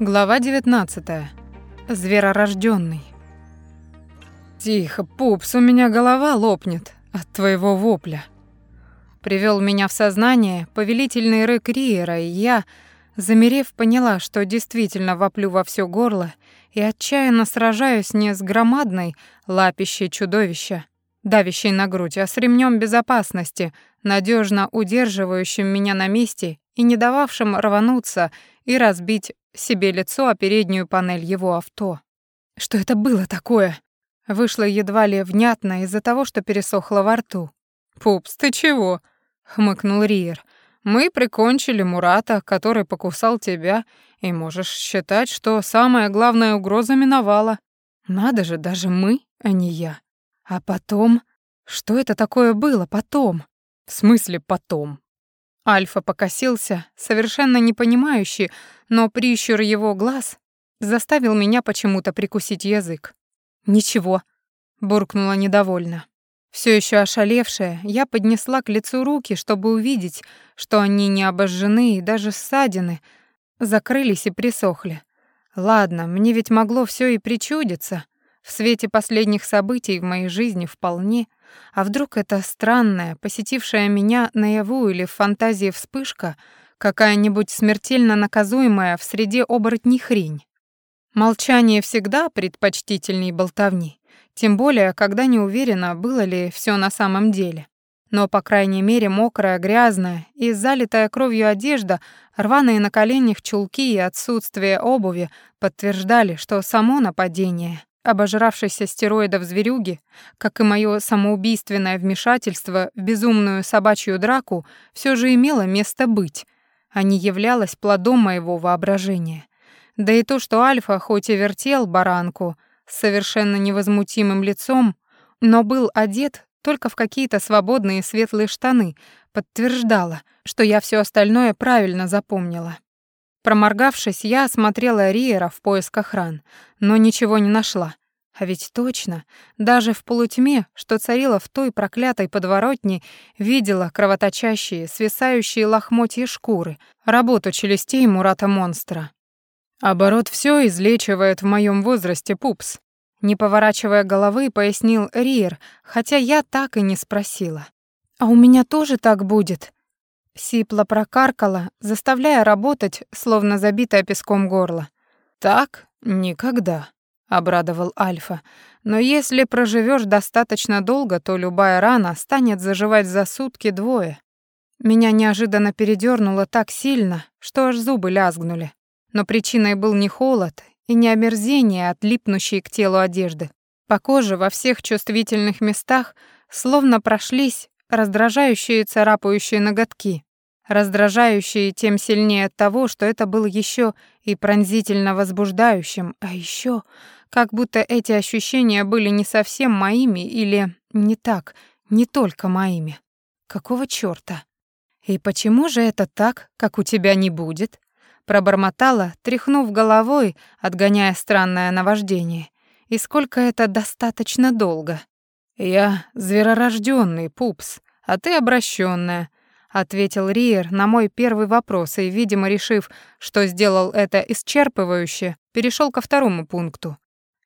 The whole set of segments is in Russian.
Глава 19. Зверорождённый. Тихо, пупс, у меня голова лопнет от твоего вопля. Привёл меня в сознание повелительный рык Риера, и я, замерев, поняла, что действительно воплю во всё горло и отчаянно сражаюсь не с громадной лапищей чудовища, давящей на грудь, а с ремнём безопасности, надёжно удерживающим меня на месте и не дававшим рвануться и разбить себе лицо о переднюю панель его авто. Что это было такое? Вышло едва ли внятно из-за того, что пересохло во рту. «Пупс, ты чего?» — хмыкнул Риер. «Мы прикончили Мурата, который покусал тебя, и можешь считать, что самая главная угроза миновала. Надо же, даже мы, а не я. А потом... Что это такое было потом? В смысле потом? Альфа покосился, совершенно непонимающий, но прищур его глаз заставил меня почему-то прикусить язык. «Ничего», — буркнула недовольно. Все еще ошалевшая, я поднесла к лицу руки, чтобы увидеть, что они не обожжены и даже ссадины закрылись и присохли. Ладно, мне ведь могло все и причудиться. В свете последних событий в моей жизни вполне — а вдруг это странная, посетившая меня наяву или в фантазии вспышка, какая-нибудь смертельно наказуемая в среде оборотней хрень? Молчание всегда предпочтительней болтовни, тем более, когда не уверена, было ли все на самом деле. Но, по крайней мере, мокрая, грязная и залитая кровью одежда, рваные на коленях чулки и отсутствие обуви подтверждали, что само нападение Обожравшейся стероидов зверюги, как и мое самоубийственное вмешательство в безумную собачью драку, все же имело место быть, а не являлось плодом моего воображения. Да и то, что Альфа хоть и вертел баранку с совершенно невозмутимым лицом, но был одет только в какие-то свободные светлые штаны, подтверждало, что я все остальное правильно запомнила. Проморгавшись, я осмотрела Риера в поисках ран, но ничего не нашла. А ведь точно, даже в полутьме, что царило в той проклятой подворотне, видела кровоточащие, свисающие лохмотья шкуры, работу челюстей Мурата-монстра. «Оборот все излечивает в моем возрасте, пупс», не поворачивая головы, пояснил Риер, хотя я так и не спросила. «А у меня тоже так будет?» Сипло прокаркала, заставляя работать, словно забитое песком горло. «Так никогда», — обрадовал Альфа. «Но если проживешь достаточно долго, то любая рана станет заживать за сутки-двое». Меня неожиданно передёрнуло так сильно, что аж зубы лязгнули. Но причиной был не холод и не омерзение от липнущей к телу одежды. По коже во всех чувствительных местах словно прошлись раздражающие царапающие ноготки, раздражающие тем сильнее от того, что это было еще и пронзительно возбуждающим, а еще как будто эти ощущения были не совсем моими или не так, не только моими. Какого чёрта? И почему же это так, как у тебя не будет? Пробормотала, тряхнув головой, отгоняя странное наваждение. И сколько это достаточно долго? «Я зверорождённый, пупс, а ты обращённая», — ответил Риер на мой первый вопрос и, видимо, решив, что сделал это исчерпывающе, перешёл ко второму пункту.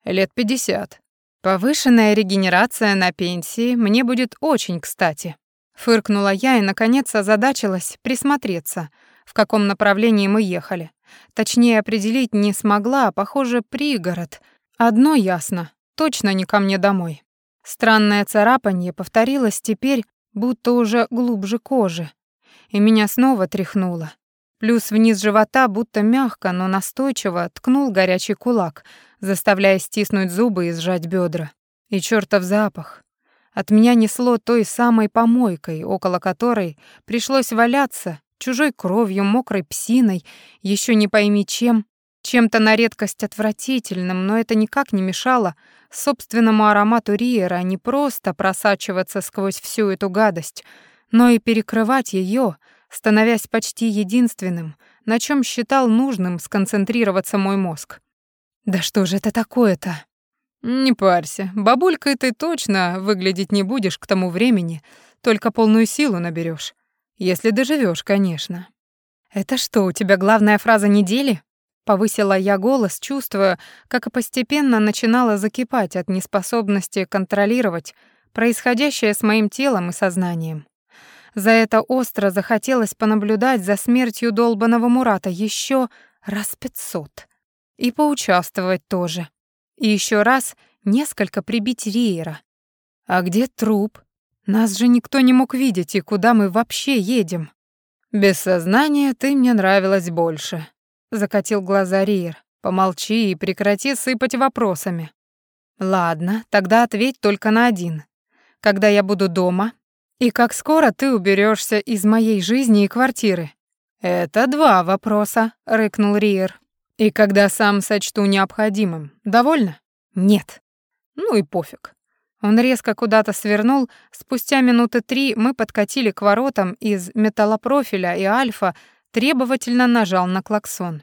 «Лет пятьдесят. Повышенная регенерация на пенсии мне будет очень кстати». Фыркнула я и, наконец, озадачилась присмотреться, в каком направлении мы ехали. Точнее определить не смогла, а, похоже, пригород. Одно ясно, точно не ко мне домой. Странное царапанье повторилось теперь, будто уже глубже кожи, и меня снова тряхнуло. Плюс вниз живота будто мягко, но настойчиво ткнул горячий кулак, заставляя стиснуть зубы и сжать бедра. И чертов запах. От меня несло той самой помойкой, около которой пришлось валяться, чужой кровью, мокрой псиной, еще не пойми чем, чем-то на редкость отвратительным, но это никак не мешало собственному аромату Риера не просто просачиваться сквозь всю эту гадость, но и перекрывать ее, становясь почти единственным, на чем считал нужным сконцентрироваться мой мозг. Да что же это такое-то? Не парься, бабулькой ты точно выглядеть не будешь к тому времени, только полную силу наберешь, если доживешь, конечно. Это что, у тебя главная фраза недели? Повысила я голос, чувствуя, как и постепенно начинала закипать от неспособности контролировать происходящее с моим телом и сознанием. За это остро захотелось понаблюдать за смертью долбаного Мурата еще раз пятьсот. И поучаствовать тоже. И еще раз несколько прибить Риера. А где труп? Нас же никто не мог видеть, и куда мы вообще едем? Без сознания ты мне нравилась больше, закатил глаза Риер. Помолчи и прекрати сыпать вопросами. Ладно, тогда ответь только на один. Когда я буду дома, и как скоро ты уберешься из моей жизни и квартиры? Это два вопроса, рыкнул Риер. И когда сам сочту необходимым. Довольно? Нет. Ну и пофиг. Он резко куда-то свернул. Спустя минуты три мы подкатили к воротам из металлопрофиля, и Альфа требовательно нажал на клаксон.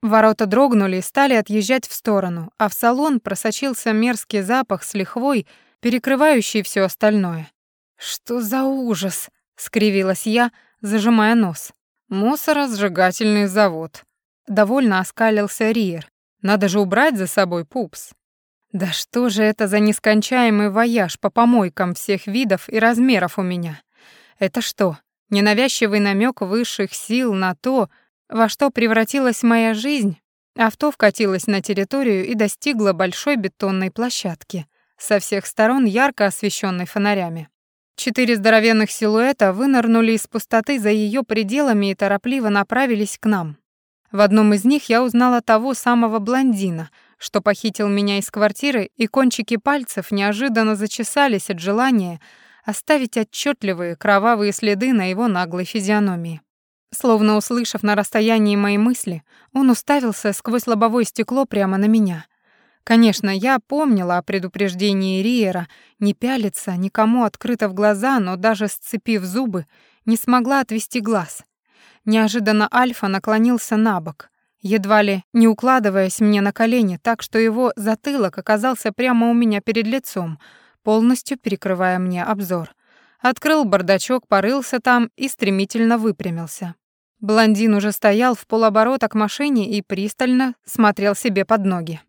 Ворота дрогнули и стали отъезжать в сторону, а в салон просочился мерзкий запах с лихвой, перекрывающий все остальное. «Что за ужас!» — скривилась я, зажимая нос. «Мусоросжигательный завод». Довольно оскалился Риер. «Надо же убрать за собой пупс». «Да что же это за нескончаемый вояж по помойкам всех видов и размеров у меня? Это что, ненавязчивый намек высших сил на то, во что превратилась моя жизнь?» Авто вкатилось на территорию и достигло большой бетонной площадки, со всех сторон ярко освещенной фонарями. Четыре здоровенных силуэта вынырнули из пустоты за ее пределами и торопливо направились к нам. В одном из них я узнала того самого блондина, что похитил меня из квартиры, и кончики пальцев неожиданно зачесались от желания оставить отчетливые кровавые следы на его наглой физиономии. Словно услышав на расстоянии мои мысли, он уставился сквозь лобовое стекло прямо на меня. Конечно, я помнила о предупреждении Риера не пялиться никому открыто в глаза, но даже сцепив зубы, не смогла отвести глаз. Неожиданно Альфа наклонился на бок, едва ли не укладываясь мне на колени, так что его затылок оказался прямо у меня перед лицом, полностью перекрывая мне обзор. Открыл бардачок, порылся там и стремительно выпрямился. Блондин уже стоял в полоборота к машине и пристально смотрел себе под ноги.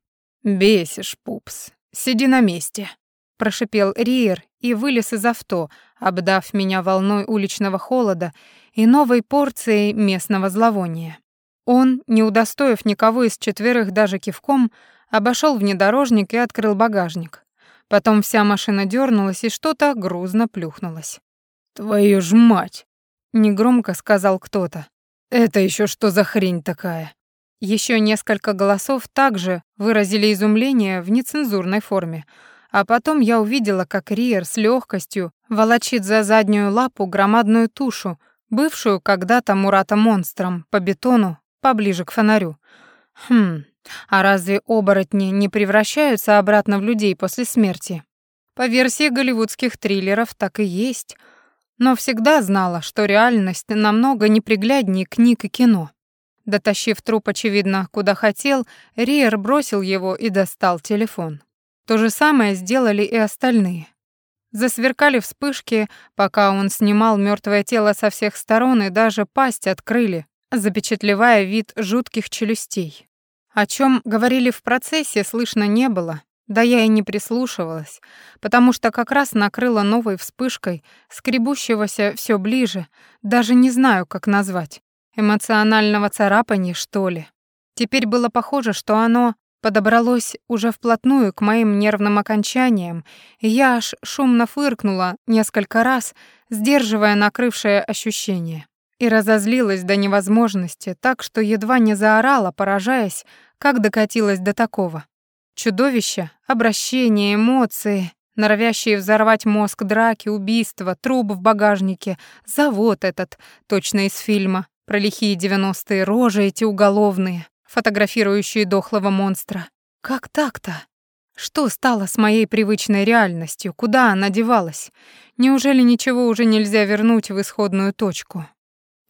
«Бесишь, пупс. Сиди на месте», — прошипел Риер и вылез из авто, обдав меня волной уличного холода и новой порцией местного зловония. Он, не удостоив никого из четверых даже кивком, обошел внедорожник и открыл багажник. Потом вся машина дернулась и что-то грузно плюхнулось. «Твою ж мать!» — негромко сказал кто-то. «Это еще что за хрень такая?» Еще несколько голосов также выразили изумление в нецензурной форме, а потом я увидела, как Риер с легкостью волочит за заднюю лапу громадную тушу, бывшую когда-то Мурата монстром, по бетону, поближе к фонарю. Хм, а разве оборотни не превращаются обратно в людей после смерти? По версии голливудских триллеров так и есть, но всегда знала, что реальность намного непригляднее книг и кино. Дотащив труп, очевидно, куда хотел, Риер бросил его и достал телефон. То же самое сделали и остальные. Засверкали вспышки, пока он снимал мертвое тело со всех сторон и даже пасть открыли, запечатлевая вид жутких челюстей. О чем говорили в процессе, слышно не было, да я и не прислушивалась, потому что как раз накрыла новой вспышкой, скребущегося все ближе, даже не знаю, как назвать. Эмоционального царапания, что ли? Теперь было похоже, что оно подобралось уже вплотную к моим нервным окончаниям, и я аж шумно фыркнула несколько раз, сдерживая накрывшее ощущение. И разозлилась до невозможности, так что едва не заорала, поражаясь, как докатилась до такого. Чудовище, обращение, эмоции, норовящие взорвать мозг драки, убийства, труп в багажнике, завод этот, точно из фильма, про лихие девяностые рожи эти уголовные, фотографирующие дохлого монстра. Как так-то? Что стало с моей привычной реальностью? Куда она девалась? Неужели ничего уже нельзя вернуть в исходную точку?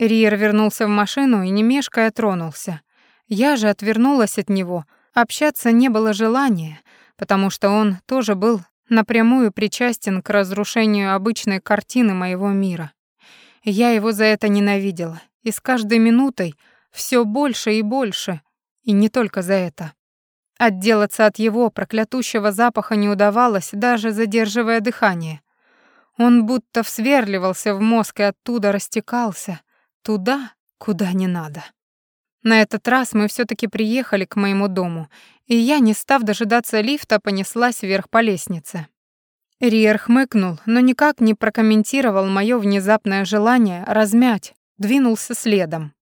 Риер вернулся в машину и, не мешкая, тронулся. Я же отвернулась от него. Общаться не было желания, потому что он тоже был напрямую причастен к разрушению обычной картины моего мира. Я его за это ненавидела и с каждой минутой все больше и больше. и не только за это. Отделаться от его проклятущего запаха не удавалось, даже задерживая дыхание. Он будто всверливался в мозг и оттуда растекался, туда, куда не надо. На этот раз мы все таки приехали к моему дому, и я, не став дожидаться лифта, понеслась вверх по лестнице. Риер хмыкнул, но никак не прокомментировал мое внезапное желание размять, двинулся следом.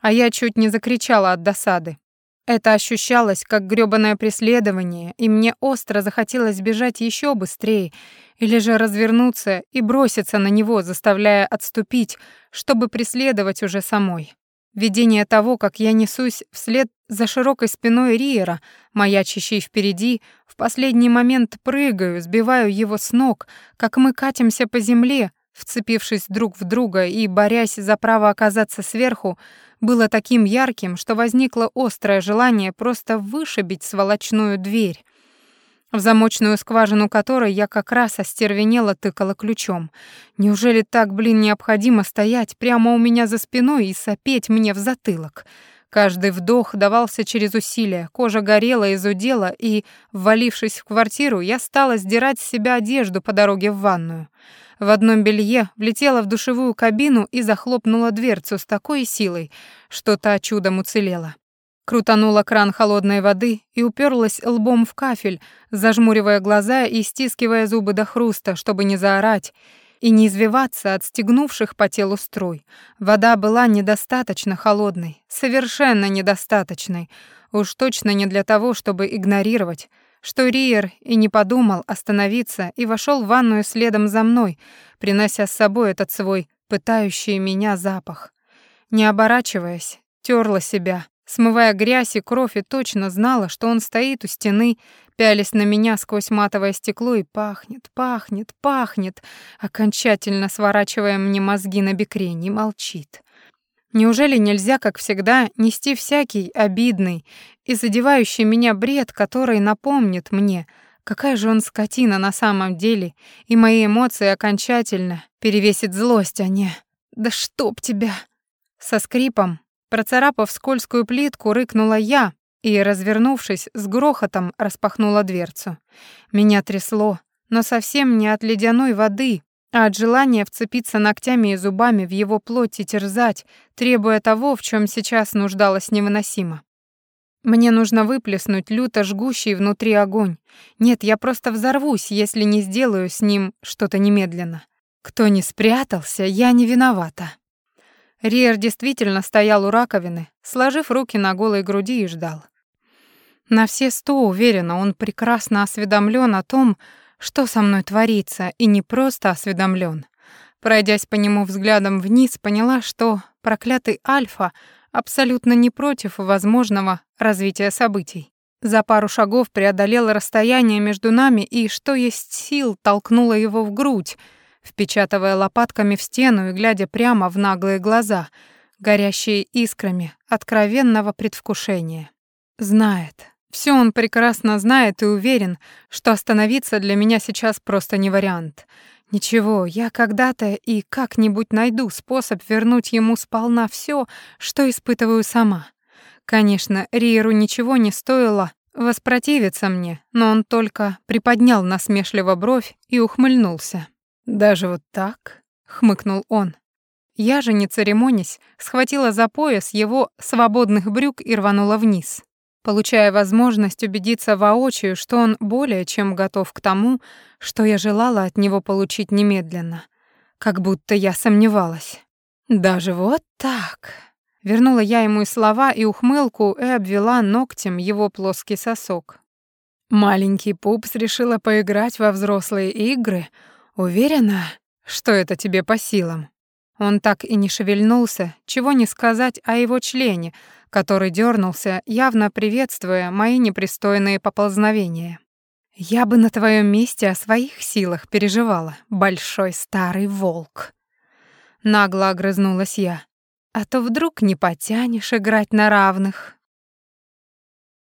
А я чуть не закричала от досады. Это ощущалось как грёбаное преследование, и мне остро захотелось бежать еще быстрее или же развернуться и броситься на него, заставляя отступить, чтобы преследовать уже самой. Видение того, как я несусь вслед за широкой спиной Риера, маячащей впереди, в последний момент прыгаю, сбиваю его с ног, как мы катимся по земле, вцепившись друг в друга и борясь за право оказаться сверху, было таким ярким, что возникло острое желание просто вышибить сволочную дверь, в замочную скважину которой я как раз остервенело тыкала ключом. Неужели так, блин, необходимо стоять прямо у меня за спиной и сопеть мне в затылок? Каждый вдох давался через усилие, кожа горела и зудела, и, ввалившись в квартиру, я стала сдирать с себя одежду по дороге в ванную. В одном белье влетела в душевую кабину и захлопнула дверцу с такой силой, что та чудом уцелела. Крутанула кран холодной воды и уперлась лбом в кафель, зажмуривая глаза и стискивая зубы до хруста, чтобы не заорать и не извиваться от стегнувших по телу струй. Вода была недостаточно холодной, совершенно недостаточной, уж точно не для того, чтобы игнорировать, что Риер и не подумал остановиться и вошел в ванную следом за мной, принося с собой этот свой пытающий меня запах. Не оборачиваясь, терла себя, смывая грязь и кровь, и точно знала, что он стоит у стены, пялись на меня сквозь матовое стекло и пахнет, пахнет, пахнет, окончательно сворачивая мне мозги на бекрень и молчит. Неужели нельзя, как всегда, нести всякий обидный и задевающий меня бред, который напомнит мне, какая же он скотина на самом деле, и мои эмоции окончательно перевесит злость, а не «Да чтоб тебя!» Со скрипом Процарапав скользкую плитку, рыкнула я и, развернувшись, с грохотом распахнула дверцу. Меня трясло, но совсем не от ледяной воды, а от желания вцепиться ногтями и зубами в его плоть и терзать, требуя того, в чем сейчас нуждалась невыносимо. Мне нужно выплеснуть люто жгущий внутри огонь. Нет, я просто взорвусь, если не сделаю с ним что-то немедленно. Кто не спрятался, я не виновата. Риер действительно стоял у раковины, сложив руки на голой груди и ждал. На все сто уверена, он прекрасно осведомлен о том, что со мной творится, и не просто осведомлен. Пройдясь по нему взглядом вниз, поняла, что проклятый Альфа абсолютно не против возможного развития событий. За пару шагов преодолела расстояние между нами и, что есть сил, толкнула его в грудь, впечатывая лопатками в стену и глядя прямо в наглые глаза, горящие искрами откровенного предвкушения. Знает. Все он прекрасно знает и уверен, что остановиться для меня сейчас просто не вариант. Ничего, я когда-то и как-нибудь найду способ вернуть ему сполна все, что испытываю сама. Конечно, Риеру ничего не стоило воспротивиться мне, но он только приподнял насмешливо бровь и ухмыльнулся. «Даже вот так?» — хмыкнул он. Я же, не церемонясь, схватила за пояс его свободных брюк и рванула вниз, получая возможность убедиться воочию, что он более чем готов к тому, что я желала от него получить немедленно. Как будто я сомневалась. «Даже вот так?» Вернула я ему и слова, и ухмылку, и обвела ногтем его плоский сосок. Маленький пупс решила поиграть во взрослые игры — Уверена, что это тебе по силам. Он так и не шевельнулся, чего не сказать о его члене, который дернулся, явно приветствуя мои непристойные поползновения. Я бы на твоем месте о своих силах переживала, большой старый волк. Нагло огрызнулась я. А то вдруг не потянешь играть на равных.